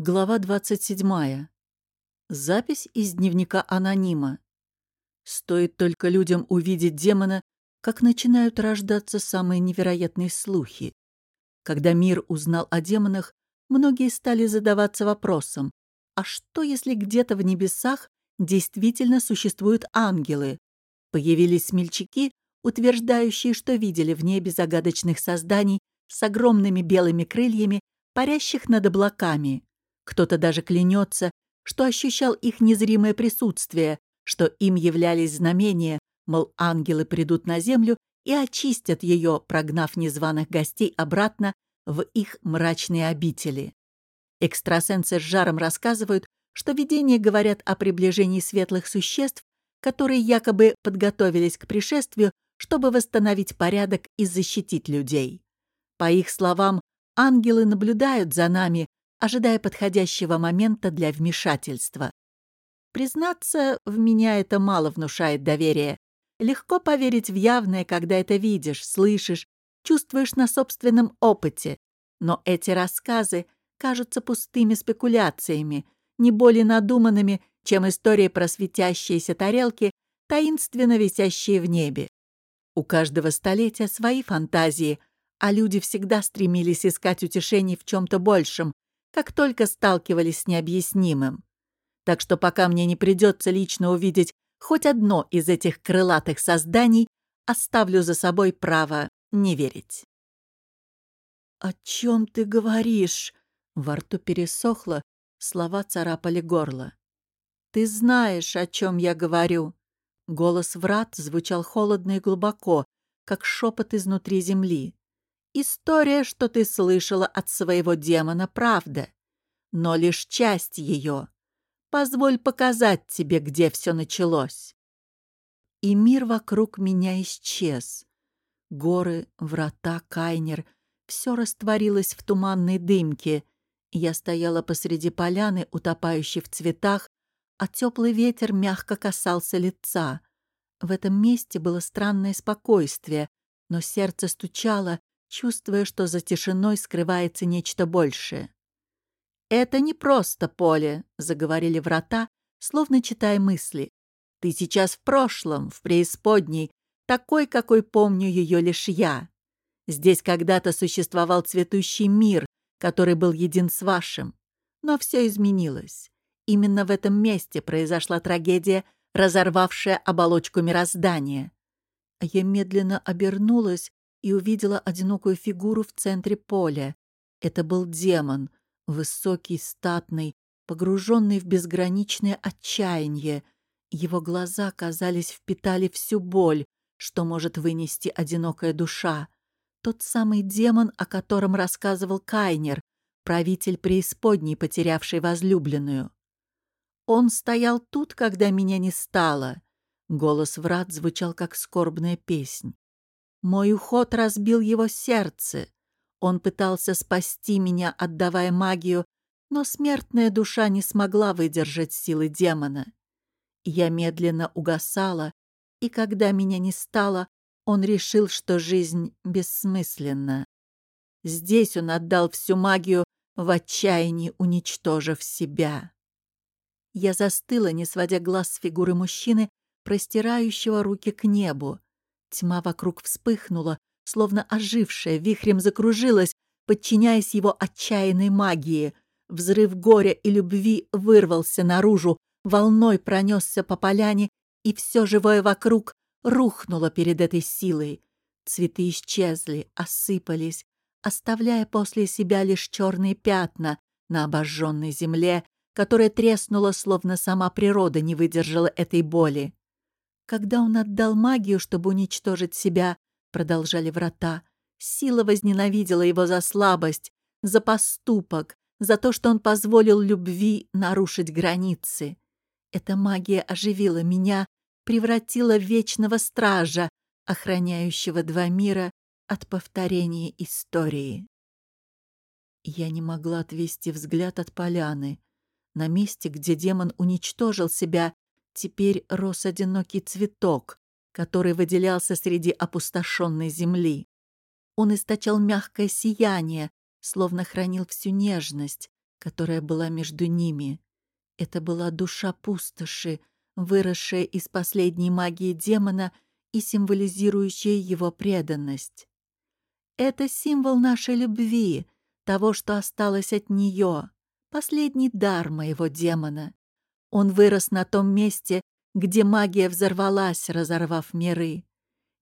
Глава 27. Запись из дневника анонима. Стоит только людям увидеть демона, как начинают рождаться самые невероятные слухи. Когда мир узнал о демонах, многие стали задаваться вопросом, а что если где-то в небесах действительно существуют ангелы? Появились смельчаки, утверждающие, что видели в небе загадочных созданий с огромными белыми крыльями, парящих над облаками. Кто-то даже клянется, что ощущал их незримое присутствие, что им являлись знамения, мол, ангелы придут на землю и очистят ее, прогнав незваных гостей обратно в их мрачные обители. Экстрасенсы с жаром рассказывают, что видения говорят о приближении светлых существ, которые якобы подготовились к пришествию, чтобы восстановить порядок и защитить людей. По их словам, ангелы наблюдают за нами, ожидая подходящего момента для вмешательства. Признаться, в меня это мало внушает доверие. Легко поверить в явное, когда это видишь, слышишь, чувствуешь на собственном опыте. Но эти рассказы кажутся пустыми спекуляциями, не более надуманными, чем истории про светящиеся тарелки, таинственно висящие в небе. У каждого столетия свои фантазии, а люди всегда стремились искать утешений в чем-то большем, как только сталкивались с необъяснимым. Так что пока мне не придется лично увидеть хоть одно из этих крылатых созданий, оставлю за собой право не верить. «О чем ты говоришь?» Во рту пересохло, слова царапали горло. «Ты знаешь, о чем я говорю». Голос врат звучал холодно и глубоко, как шепот изнутри земли. История, что ты слышала от своего демона, правда, но лишь часть ее. Позволь показать тебе, где все началось. И мир вокруг меня исчез. Горы, врата, кайнер — все растворилось в туманной дымке. Я стояла посреди поляны, утопающей в цветах, а теплый ветер мягко касался лица. В этом месте было странное спокойствие, но сердце стучало, чувствуя, что за тишиной скрывается нечто большее. «Это не просто поле», — заговорили врата, словно читая мысли. «Ты сейчас в прошлом, в преисподней, такой, какой помню ее лишь я. Здесь когда-то существовал цветущий мир, который был един с вашим. Но все изменилось. Именно в этом месте произошла трагедия, разорвавшая оболочку мироздания. Я медленно обернулась и увидела одинокую фигуру в центре поля. Это был демон, высокий, статный, погруженный в безграничное отчаяние. Его глаза, казались, впитали всю боль, что может вынести одинокая душа. Тот самый демон, о котором рассказывал Кайнер, правитель преисподней, потерявший возлюбленную. Он стоял тут, когда меня не стало. Голос врат звучал, как скорбная песнь. Мой уход разбил его сердце. Он пытался спасти меня, отдавая магию, но смертная душа не смогла выдержать силы демона. Я медленно угасала, и когда меня не стало, он решил, что жизнь бессмысленна. Здесь он отдал всю магию, в отчаянии уничтожив себя. Я застыла, не сводя глаз с фигуры мужчины, простирающего руки к небу. Тьма вокруг вспыхнула, словно ожившая, вихрем закружилась, подчиняясь его отчаянной магии. Взрыв горя и любви вырвался наружу, волной пронесся по поляне, и все живое вокруг рухнуло перед этой силой. Цветы исчезли, осыпались, оставляя после себя лишь черные пятна на обожженной земле, которая треснула, словно сама природа не выдержала этой боли. Когда он отдал магию, чтобы уничтожить себя, продолжали врата, сила возненавидела его за слабость, за поступок, за то, что он позволил любви нарушить границы. Эта магия оживила меня, превратила в вечного стража, охраняющего два мира от повторения истории. Я не могла отвести взгляд от поляны. На месте, где демон уничтожил себя, Теперь рос одинокий цветок, который выделялся среди опустошенной земли. Он источал мягкое сияние, словно хранил всю нежность, которая была между ними. Это была душа пустоши, выросшая из последней магии демона и символизирующая его преданность. Это символ нашей любви, того, что осталось от нее, последний дар моего демона. Он вырос на том месте, где магия взорвалась, разорвав миры.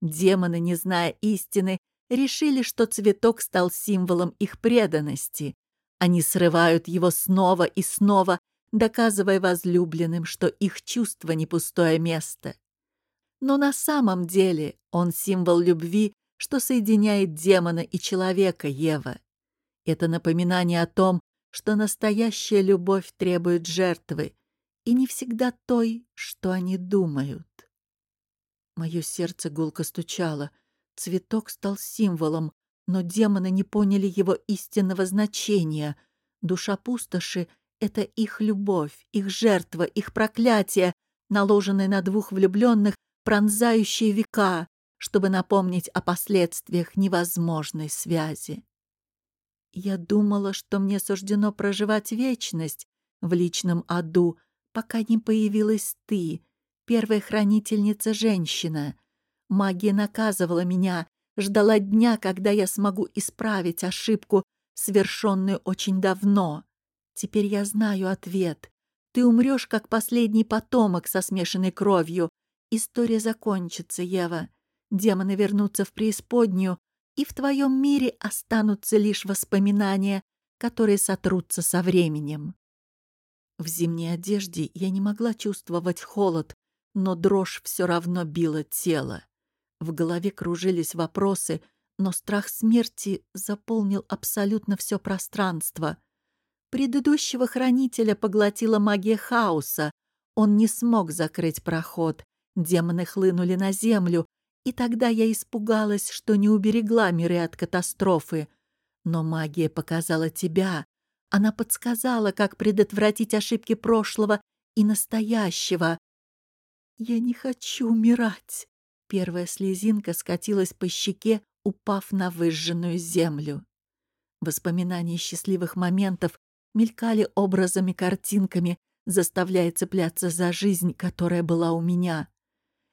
Демоны, не зная истины, решили, что цветок стал символом их преданности. Они срывают его снова и снова, доказывая возлюбленным, что их чувство не пустое место. Но на самом деле он символ любви, что соединяет демона и человека, Ева. Это напоминание о том, что настоящая любовь требует жертвы, и не всегда той, что они думают. Мое сердце гулко стучало. Цветок стал символом, но демоны не поняли его истинного значения. Душа пустоши — это их любовь, их жертва, их проклятие, наложенное на двух влюбленных, пронзающие века, чтобы напомнить о последствиях невозможной связи. Я думала, что мне суждено проживать вечность в личном аду, пока не появилась ты, первая хранительница-женщина. Магия наказывала меня, ждала дня, когда я смогу исправить ошибку, совершенную очень давно. Теперь я знаю ответ. Ты умрешь, как последний потомок со смешанной кровью. История закончится, Ева. Демоны вернутся в преисподнюю, и в твоем мире останутся лишь воспоминания, которые сотрутся со временем. В зимней одежде я не могла чувствовать холод, но дрожь все равно била тело. В голове кружились вопросы, но страх смерти заполнил абсолютно все пространство. Предыдущего хранителя поглотила магия хаоса. Он не смог закрыть проход. Демоны хлынули на землю, и тогда я испугалась, что не уберегла миры от катастрофы. Но магия показала тебя. Она подсказала, как предотвратить ошибки прошлого и настоящего. «Я не хочу умирать!» Первая слезинка скатилась по щеке, упав на выжженную землю. Воспоминания счастливых моментов мелькали образами-картинками, заставляя цепляться за жизнь, которая была у меня.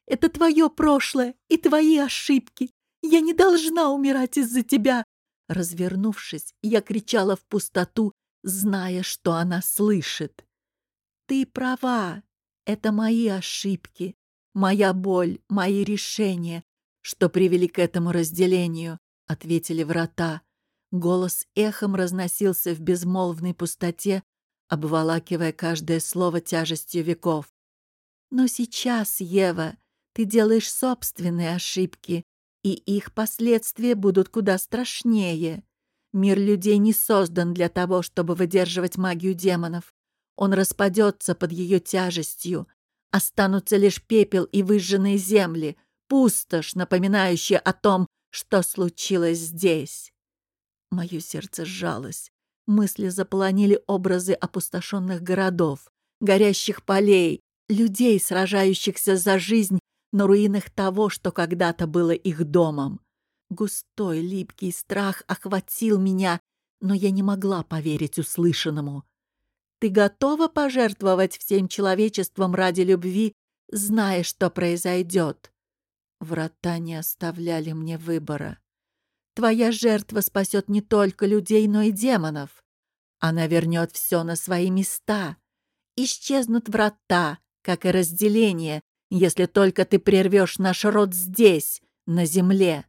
«Это твое прошлое и твои ошибки. Я не должна умирать из-за тебя!» Развернувшись, я кричала в пустоту, зная, что она слышит. «Ты права. Это мои ошибки, моя боль, мои решения, что привели к этому разделению», — ответили врата. Голос эхом разносился в безмолвной пустоте, обволакивая каждое слово тяжестью веков. «Но сейчас, Ева, ты делаешь собственные ошибки, и их последствия будут куда страшнее. Мир людей не создан для того, чтобы выдерживать магию демонов. Он распадется под ее тяжестью. Останутся лишь пепел и выжженные земли, пустошь, напоминающая о том, что случилось здесь. Мое сердце сжалось. Мысли заполонили образы опустошенных городов, горящих полей, людей, сражающихся за жизнь на руинах того, что когда-то было их домом. Густой, липкий страх охватил меня, но я не могла поверить услышанному. Ты готова пожертвовать всем человечеством ради любви, зная, что произойдет? Врата не оставляли мне выбора. Твоя жертва спасет не только людей, но и демонов. Она вернет все на свои места. Исчезнут врата, как и разделение, если только ты прервешь наш род здесь, на земле.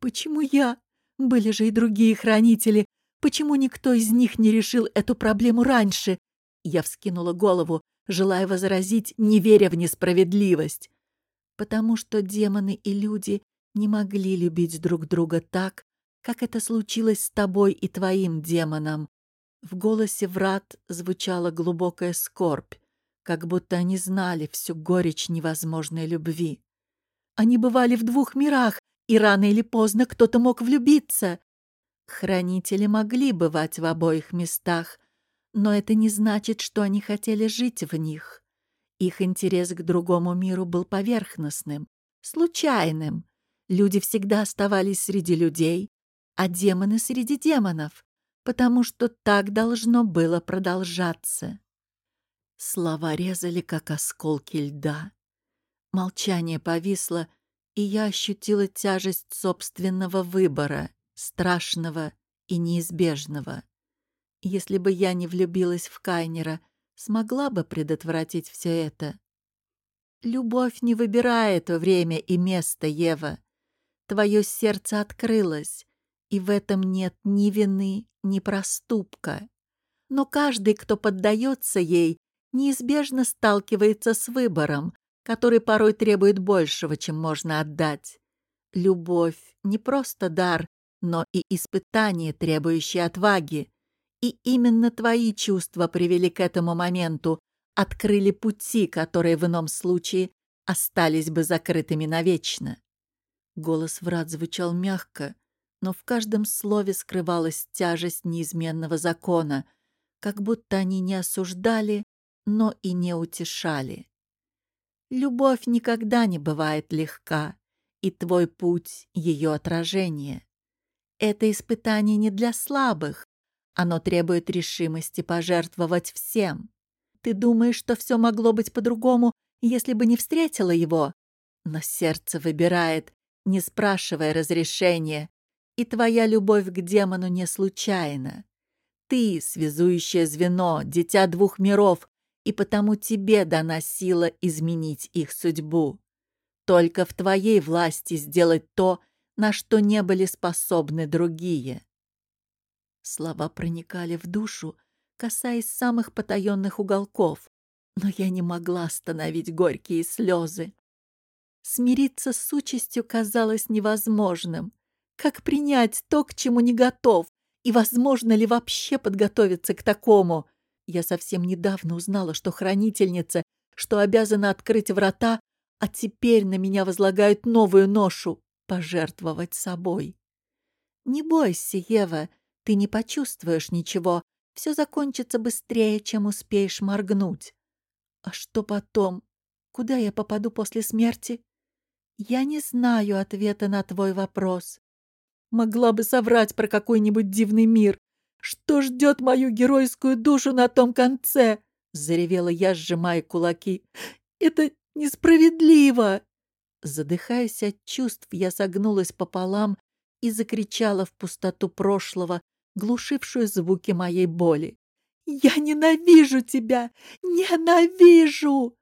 Почему я? Были же и другие хранители. Почему никто из них не решил эту проблему раньше? Я вскинула голову, желая возразить, не веря в несправедливость. Потому что демоны и люди не могли любить друг друга так, как это случилось с тобой и твоим демоном. В голосе врат звучала глубокая скорбь, как будто они знали всю горечь невозможной любви. Они бывали в двух мирах, и рано или поздно кто-то мог влюбиться. Хранители могли бывать в обоих местах, но это не значит, что они хотели жить в них. Их интерес к другому миру был поверхностным, случайным. Люди всегда оставались среди людей, а демоны среди демонов. потому что так должно было продолжаться. Слова резали, как осколки льда. Молчание повисло, и я ощутила тяжесть собственного выбора, страшного и неизбежного. Если бы я не влюбилась в Кайнера, смогла бы предотвратить все это. Любовь не выбирает время и место, Ева. Твое сердце открылось, и в этом нет ни вины, ни проступка. Но каждый, кто поддается ей, неизбежно сталкивается с выбором, который порой требует большего, чем можно отдать. Любовь — не просто дар, но и испытание, требующее отваги. И именно твои чувства привели к этому моменту, открыли пути, которые в ином случае остались бы закрытыми навечно. Голос врат звучал мягко, но в каждом слове скрывалась тяжесть неизменного закона, как будто они не осуждали, но и не утешали. Любовь никогда не бывает легка, и твой путь — ее отражение. Это испытание не для слабых, оно требует решимости пожертвовать всем. Ты думаешь, что все могло быть по-другому, если бы не встретила его? Но сердце выбирает, не спрашивая разрешения, и твоя любовь к демону не случайна. Ты — связующее звено, дитя двух миров, и потому тебе дана сила изменить их судьбу. Только в твоей власти сделать то, на что не были способны другие. Слова проникали в душу, касаясь самых потаенных уголков, но я не могла остановить горькие слезы. Смириться с участью казалось невозможным. Как принять то, к чему не готов? И возможно ли вообще подготовиться к такому? Я совсем недавно узнала, что хранительница, что обязана открыть врата, а теперь на меня возлагают новую ношу — пожертвовать собой. Не бойся, Ева, ты не почувствуешь ничего. Все закончится быстрее, чем успеешь моргнуть. А что потом? Куда я попаду после смерти? Я не знаю ответа на твой вопрос. Могла бы соврать про какой-нибудь дивный мир. Что ждет мою геройскую душу на том конце? Заревела я, сжимая кулаки. Это несправедливо! Задыхаясь от чувств, я согнулась пополам и закричала в пустоту прошлого, глушившую звуки моей боли. «Я ненавижу тебя! Ненавижу!»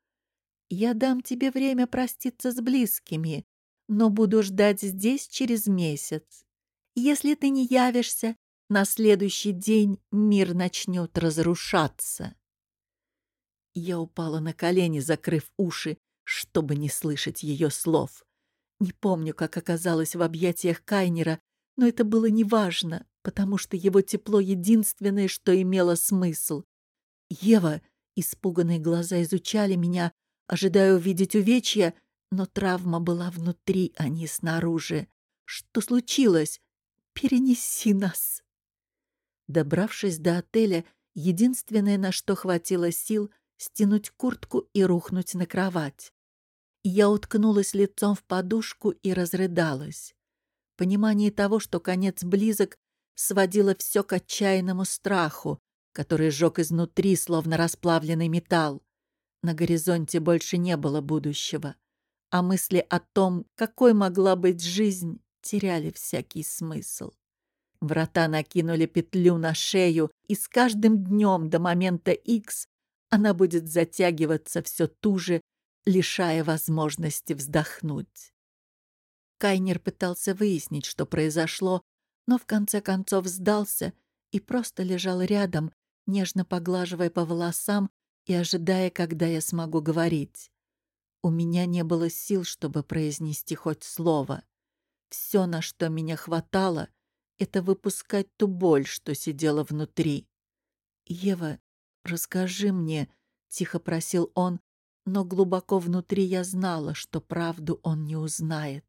«Я дам тебе время проститься с близкими, но буду ждать здесь через месяц. Если ты не явишься, на следующий день мир начнет разрушаться. Я упала на колени, закрыв уши, чтобы не слышать ее слов. Не помню, как оказалась в объятиях Кайнера, но это было неважно, потому что его тепло — единственное, что имело смысл. «Ева!» — испуганные глаза изучали меня, ожидая увидеть увечья, но травма была внутри, а не снаружи. «Что случилось? Перенеси нас!» Добравшись до отеля, единственное, на что хватило сил, стянуть куртку и рухнуть на кровать. Я уткнулась лицом в подушку и разрыдалась. Понимание того, что конец близок, сводило все к отчаянному страху, который сжег изнутри, словно расплавленный металл. На горизонте больше не было будущего, а мысли о том, какой могла быть жизнь, теряли всякий смысл. Врата накинули петлю на шею, и с каждым днем до момента X она будет затягиваться все туже, лишая возможности вздохнуть. Кайнер пытался выяснить, что произошло, но в конце концов сдался и просто лежал рядом, нежно поглаживая по волосам и ожидая, когда я смогу говорить. У меня не было сил, чтобы произнести хоть слово. Все, на что меня хватало, это выпускать ту боль, что сидела внутри. «Ева, расскажи мне», — тихо просил он, но глубоко внутри я знала, что правду он не узнает.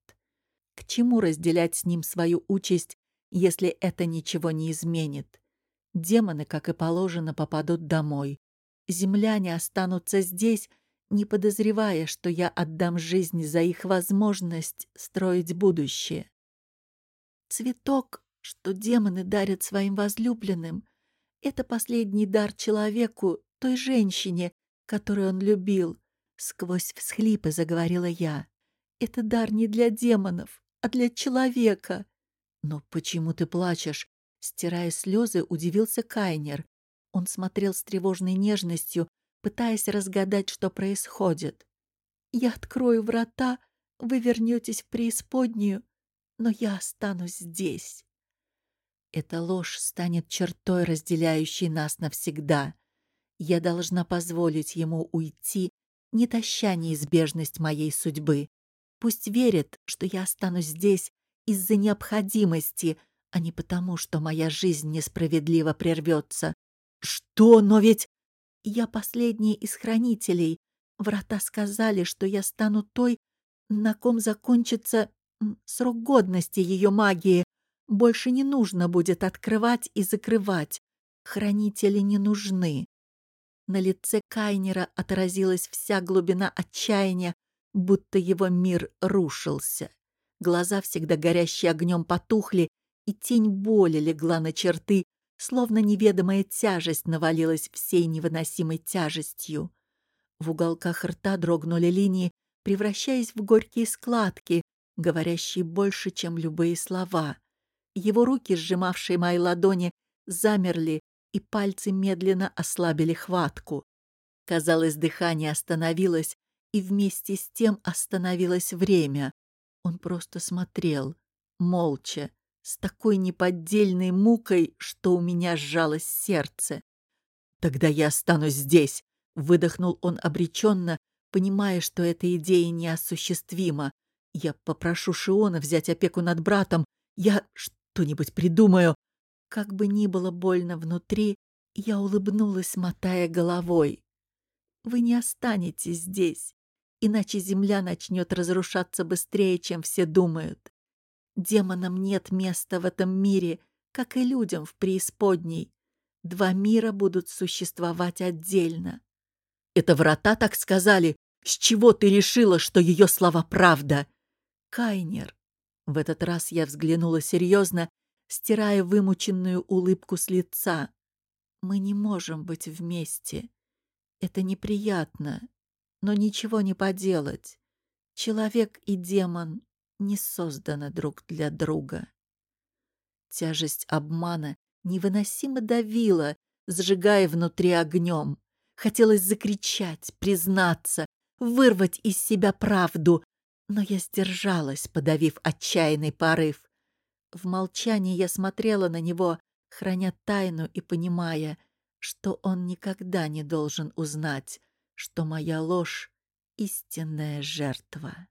К чему разделять с ним свою участь, если это ничего не изменит? Демоны, как и положено, попадут домой. Земляне останутся здесь, не подозревая, что я отдам жизнь за их возможность строить будущее. Цветок что демоны дарят своим возлюбленным. Это последний дар человеку, той женщине, которую он любил. Сквозь всхлипы заговорила я. Это дар не для демонов, а для человека. Но почему ты плачешь? Стирая слезы, удивился Кайнер. Он смотрел с тревожной нежностью, пытаясь разгадать, что происходит. «Я открою врата, вы вернетесь в преисподнюю, но я останусь здесь». Эта ложь станет чертой, разделяющей нас навсегда. Я должна позволить ему уйти, не таща неизбежность моей судьбы. Пусть верит, что я останусь здесь из-за необходимости, а не потому, что моя жизнь несправедливо прервется. Что? Но ведь... Я последняя из хранителей. Врата сказали, что я стану той, на ком закончится срок годности ее магии. Больше не нужно будет открывать и закрывать. Хранители не нужны. На лице Кайнера отразилась вся глубина отчаяния, будто его мир рушился. Глаза, всегда горящие огнем, потухли, и тень боли легла на черты, словно неведомая тяжесть навалилась всей невыносимой тяжестью. В уголках рта дрогнули линии, превращаясь в горькие складки, говорящие больше, чем любые слова. Его руки, сжимавшие мои ладони, замерли, и пальцы медленно ослабили хватку. Казалось, дыхание остановилось, и вместе с тем остановилось время. Он просто смотрел, молча, с такой неподдельной мукой, что у меня сжалось сердце. «Тогда я останусь здесь», — выдохнул он обреченно, понимая, что эта идея неосуществима. «Я попрошу Шиона взять опеку над братом. Я что-нибудь придумаю. Как бы ни было больно внутри, я улыбнулась, мотая головой. «Вы не останетесь здесь, иначе земля начнет разрушаться быстрее, чем все думают. Демонам нет места в этом мире, как и людям в преисподней. Два мира будут существовать отдельно». «Это врата так сказали? С чего ты решила, что ее слова правда?» «Кайнер». В этот раз я взглянула серьезно стирая вымученную улыбку с лица. «Мы не можем быть вместе. Это неприятно, но ничего не поделать. Человек и демон не созданы друг для друга». Тяжесть обмана невыносимо давила, сжигая внутри огнем. Хотелось закричать, признаться, вырвать из себя правду, но я сдержалась, подавив отчаянный порыв. В молчании я смотрела на него, храня тайну и понимая, что он никогда не должен узнать, что моя ложь — истинная жертва.